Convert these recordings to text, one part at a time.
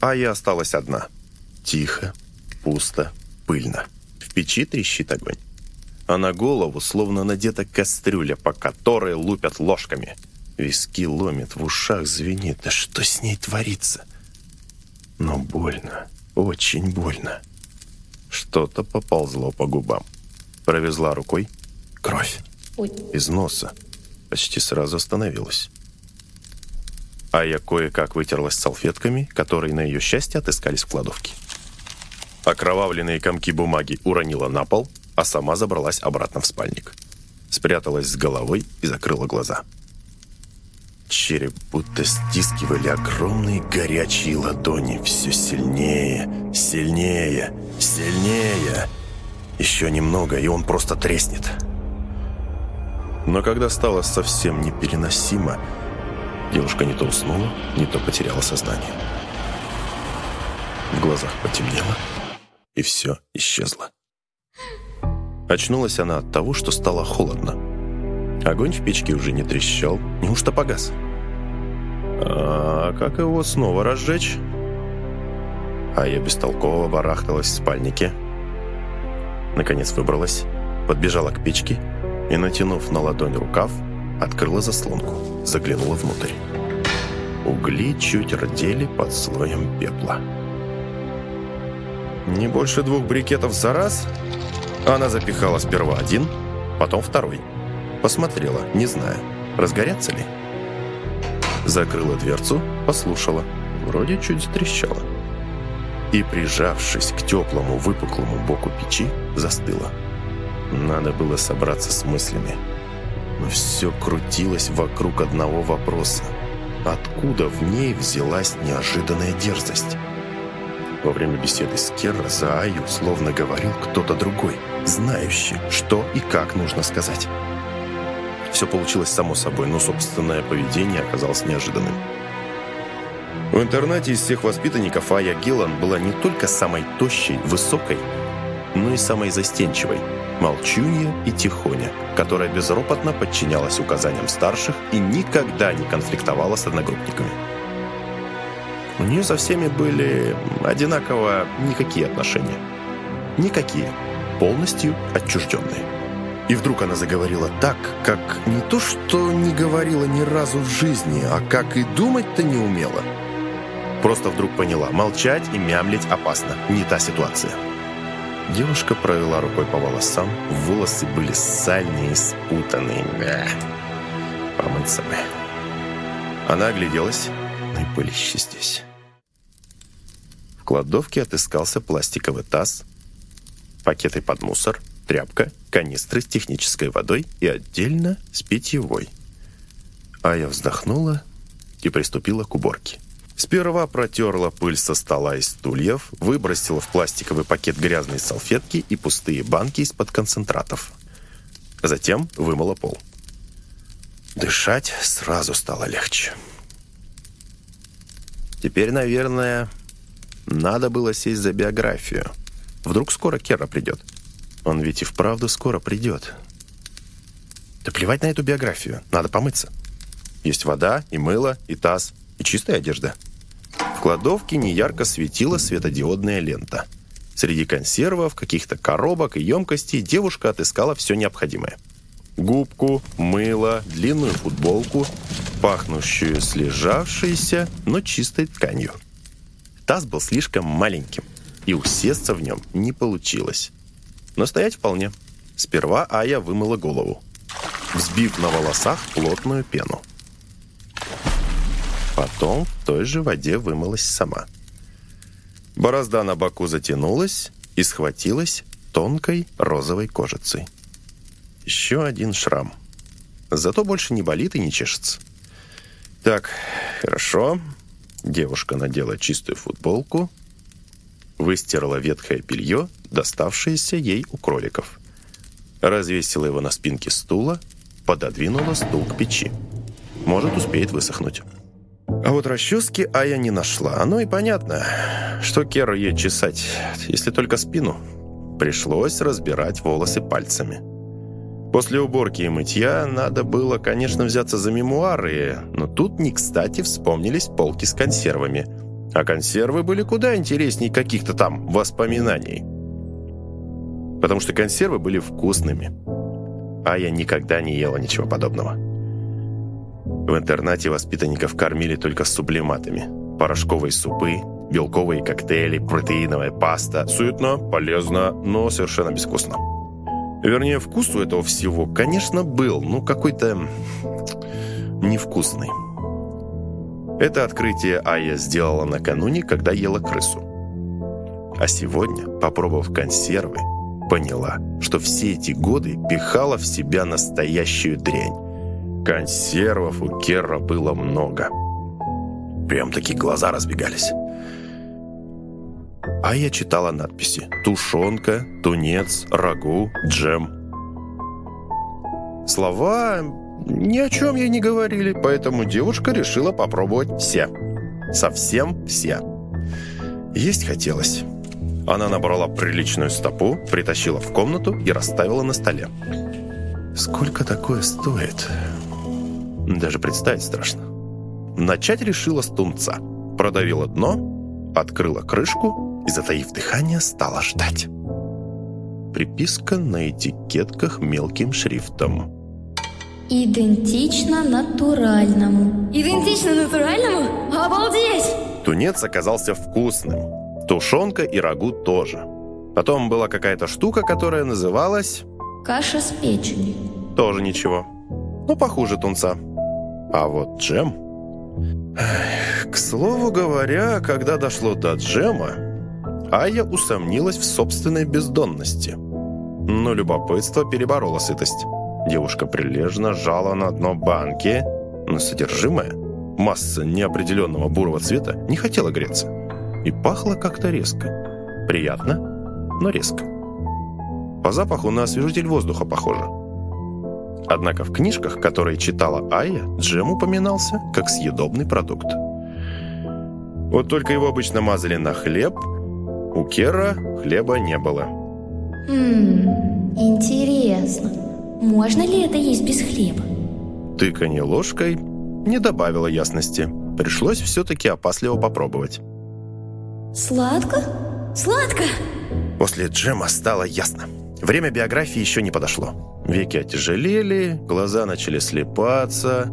А я осталась одна. Тихо, пусто, пыльно. В печи трещит огонь. А на голову словно надета кастрюля, по которой лупят ложками. Виски ломит, в ушах звенит. Да что с ней творится? Но больно, очень больно. Что-то поползло по губам. Провезла рукой. Кровь. Ой. Из носа. Почти сразу остановилась. А я кое-как вытерлась салфетками, которые на ее счастье отыскались в кладовке. Окровавленные комки бумаги уронила на пол, а сама забралась обратно в спальник. Спряталась с головой и закрыла глаза. Череп будто стискивали огромные горячие ладони. Все сильнее, сильнее, сильнее. Еще немного, и он просто треснет. Но когда стало совсем непереносимо, девушка не то уснула, не то потеряла сознание. В глазах потемнело, и все исчезло. Очнулась она от того, что стало холодно. Огонь в печке уже не трещал, неужто погас? А как его снова разжечь? А я бестолково барахталась в спальнике. Наконец выбралась, подбежала к печке и, натянув на ладонь рукав, открыла заслонку, заглянула внутрь. Угли чуть рдели под слоем пепла. Не больше двух брикетов за раз? Она запихала сперва один, потом второй. Посмотрела, не зная, разгорятся ли. Закрыла дверцу, послушала. Вроде чуть затрещала. И, прижавшись к теплому выпуклому боку печи, застыла. Надо было собраться с мыслями. Но все крутилось вокруг одного вопроса. Откуда в ней взялась неожиданная дерзость? Во время беседы с Керра за Аю словно говорил кто-то другой, знающий, что и как нужно сказать. Все получилось само собой, но собственное поведение оказалось неожиданным. В интернате из всех воспитанников Ая Гиллан была не только самой тощей, высокой, но и самой застенчивой, молчунья и тихоня, которая безропотно подчинялась указаниям старших и никогда не конфликтовала с одногруппниками. У нее со всеми были одинаково никакие отношения. Никакие. Полностью отчужденные. И вдруг она заговорила так, как не то, что не говорила ни разу в жизни, а как и думать-то не умела. Просто вдруг поняла, молчать и мямлить опасно. Не та ситуация. Девушка провела рукой по волосам. Волосы были сальные и спутанные. Мя. Помыться бы. Она огляделась. Ну и пылище здесь. В кладовке отыскался пластиковый таз, пакеты под мусор, тряпка, канистры с технической водой и отдельно с питьевой. А я вздохнула и приступила к уборке. Сперва протерла пыль со стола и стульев, выбросила в пластиковый пакет грязные салфетки и пустые банки из-под концентратов. Затем вымыла пол. Дышать сразу стало легче. Теперь, наверное, надо было сесть за биографию. Вдруг скоро Кера придет. Он ведь и вправду скоро придет. Да плевать на эту биографию, надо помыться. Есть вода, и мыло, и таз, чистая одежда. В кладовке неярко светила светодиодная лента. Среди консервов, каких-то коробок и емкостей девушка отыскала все необходимое. Губку, мыло, длинную футболку, пахнущую слежавшейся, но чистой тканью. Таз был слишком маленьким, и усесться в нем не получилось. Но стоять вполне. Сперва Ая вымыла голову, взбив на волосах плотную пену. Потом в той же воде вымылась сама. Борозда на боку затянулась и схватилась тонкой розовой кожицей. Еще один шрам. Зато больше не болит и не чешется. Так, хорошо. Девушка надела чистую футболку, выстирала ветхое белье, доставшееся ей у кроликов. Развесила его на спинке стула, пододвинула стул к печи. Может, успеет высохнуть. А вот расчески Ая не нашла. Оно и понятно, что Кера ей чесать, если только спину. Пришлось разбирать волосы пальцами. После уборки и мытья надо было, конечно, взяться за мемуары, но тут не кстати вспомнились полки с консервами. А консервы были куда интереснее каких-то там воспоминаний. Потому что консервы были вкусными. А я никогда не ела ничего подобного. В интернате воспитанников кормили только сублиматами. Порошковые супы, белковые коктейли, протеиновая паста. Суетно, полезно, но совершенно безвкусно. Вернее, вкус у этого всего, конечно, был, но какой-то невкусный. Это открытие Ая сделала накануне, когда ела крысу. А сегодня, попробовав консервы, поняла, что все эти годы пихала в себя настоящую дрянь. Консервов у Керра было много. Прям такие глаза разбегались. А я читала надписи «Тушенка», «Тунец», «Рагу», «Джем». Слова ни о чем ей не говорили, поэтому девушка решила попробовать все. Совсем все. Есть хотелось. Она набрала приличную стопу, притащила в комнату и расставила на столе. Сколько такое стоит? Даже представить страшно. Начать решила с тунца. Продавила дно, открыла крышку и, затаив дыхание, стала ждать. Приписка на этикетках мелким шрифтом. Идентично натуральному. Идентично натуральному? Обалдеть! Тунец оказался вкусным. Тушенка и рагу тоже. Потом была какая-то штука, которая называлась... Каша с печенью. Тоже ничего. Ну, похуже тунца. А вот джем... К слову говоря, когда дошло до джема, Ая усомнилась в собственной бездонности. Но любопытство перебороло сытость. Девушка прилежно жала на дно банки, но содержимое, масса неопределенного бурого цвета, не хотела греться и пахло как-то резко. Приятно, но резко. По запаху на освежитель воздуха похоже. Однако в книжках, которые читала Ая, джем упоминался как съедобный продукт. Вот только его обычно мазали на хлеб, у Кера хлеба не было. Ммм, интересно. Можно ли это есть без хлеба? Тыканье ложкой не добавило ясности. Пришлось все-таки опасливо попробовать. Сладко? Сладко! После джема стало ясно. Время биографии еще не подошло. Веки отяжелели, глаза начали слепаться.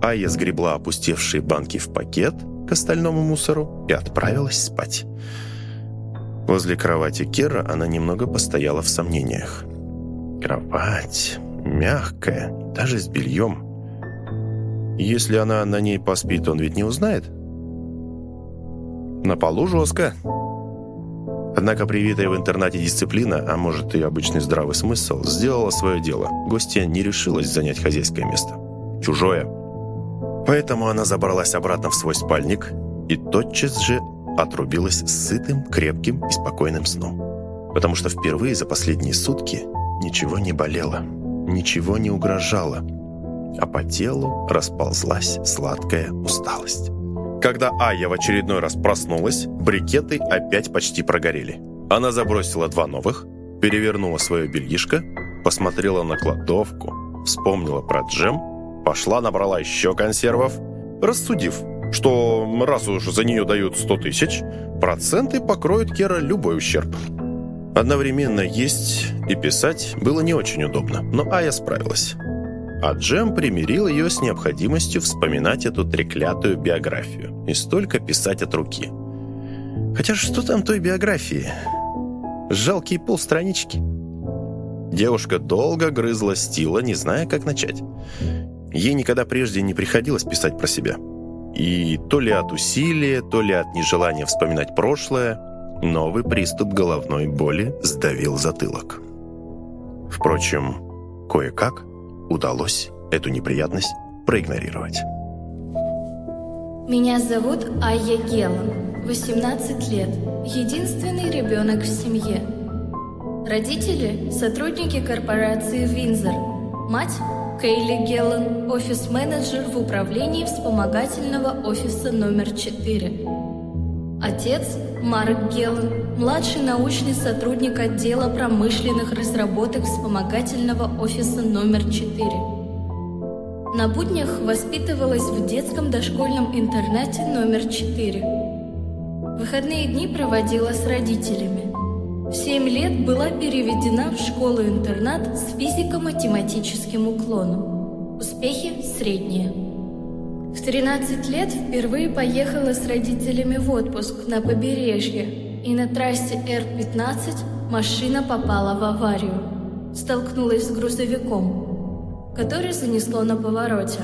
Ая сгребла опустевшие банки в пакет к остальному мусору и отправилась спать. Возле кровати Кера она немного постояла в сомнениях. Кровать мягкая, даже с бельем. Если она на ней поспит, он ведь не узнает? На полу жестко. Однако привитая в интернате дисциплина, а может и обычный здравый смысл, сделала свое дело. Гостья не решилась занять хозяйское место. Чужое. Поэтому она забралась обратно в свой спальник и тотчас же отрубилась сытым, крепким и спокойным сном. Потому что впервые за последние сутки ничего не болело, ничего не угрожало, а по телу расползлась сладкая усталость. Когда Ая в очередной раз проснулась, брикеты опять почти прогорели. Она забросила два новых, перевернула свое бельишко, посмотрела на кладовку, вспомнила про джем, пошла набрала еще консервов, рассудив, что раз уж за нее дают 100 тысяч, проценты покроют Кера любой ущерб. Одновременно есть и писать было не очень удобно, но Ая справилась а Джем примирил ее с необходимостью вспоминать эту треклятую биографию и столько писать от руки. Хотя что там той биографии? Жалкие полстранички. Девушка долго грызла стила, не зная, как начать. Ей никогда прежде не приходилось писать про себя. И то ли от усилия, то ли от нежелания вспоминать прошлое, новый приступ головной боли сдавил затылок. Впрочем, кое-как удалось эту неприятность проигнорировать. Меня зовут Айя Гелан, 18 лет, единственный ребенок в семье. Родители – сотрудники корпорации Винзор. Мать – Кейли Гелан, офис-менеджер в управлении вспомогательного офиса номер 4. Отец – Марк Геллен, младший научный сотрудник отдела промышленных разработок вспомогательного офиса номер 4. На буднях воспитывалась в детском дошкольном интернате номер 4. Выходные дни проводила с родителями. В 7 лет была переведена в школу-интернат с физико-математическим уклоном. Успехи средние. В 13 лет впервые поехала с родителями в отпуск на побережье, и на трассе Р-15 машина попала в аварию. Столкнулась с грузовиком, который занесло на повороте.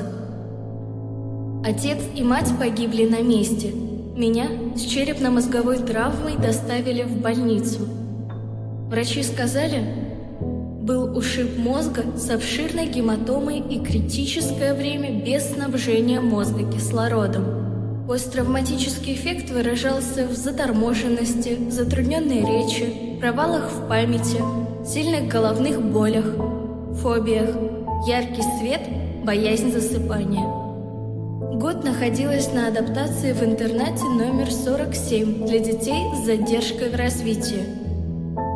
Отец и мать погибли на месте. Меня с черепно-мозговой травмой доставили в больницу. Врачи сказали, был ушиб мозга с обширной гематомой и критическое время без снабжения мозга кислородом. Посттравматический эффект выражался в заторможенности, затрудненной речи, провалах в памяти, сильных головных болях, фобиях, яркий свет, боязнь засыпания. Год находилась на адаптации в интернате номер 47 для детей с задержкой в развитии –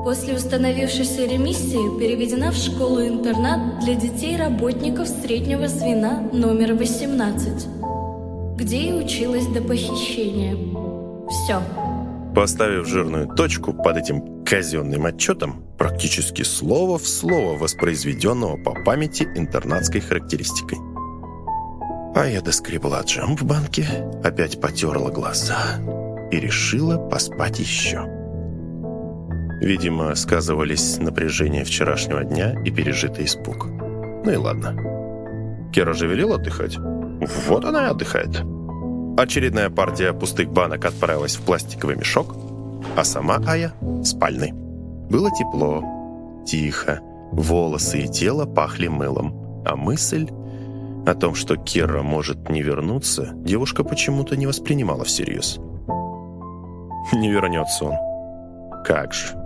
После установившейся ремиссии переведена в школу-интернат для детей-работников среднего звена номер 18, где и училась до похищения. Все. Поставив жирную точку под этим казенным отчетом, практически слово в слово воспроизведенного по памяти интернатской характеристикой. А я доскребла джем в банке, опять потерла глаза и решила поспать еще. Видимо, сказывались напряжение вчерашнего дня и пережитый испуг. Ну и ладно. Кера же велела отдыхать. Вот она и отдыхает. Очередная партия пустых банок отправилась в пластиковый мешок, а сама Ая – в спальной. Было тепло, тихо, волосы и тело пахли мылом, а мысль о том, что Кера может не вернуться, девушка почему-то не воспринимала всерьез. Не вернется он. Как же.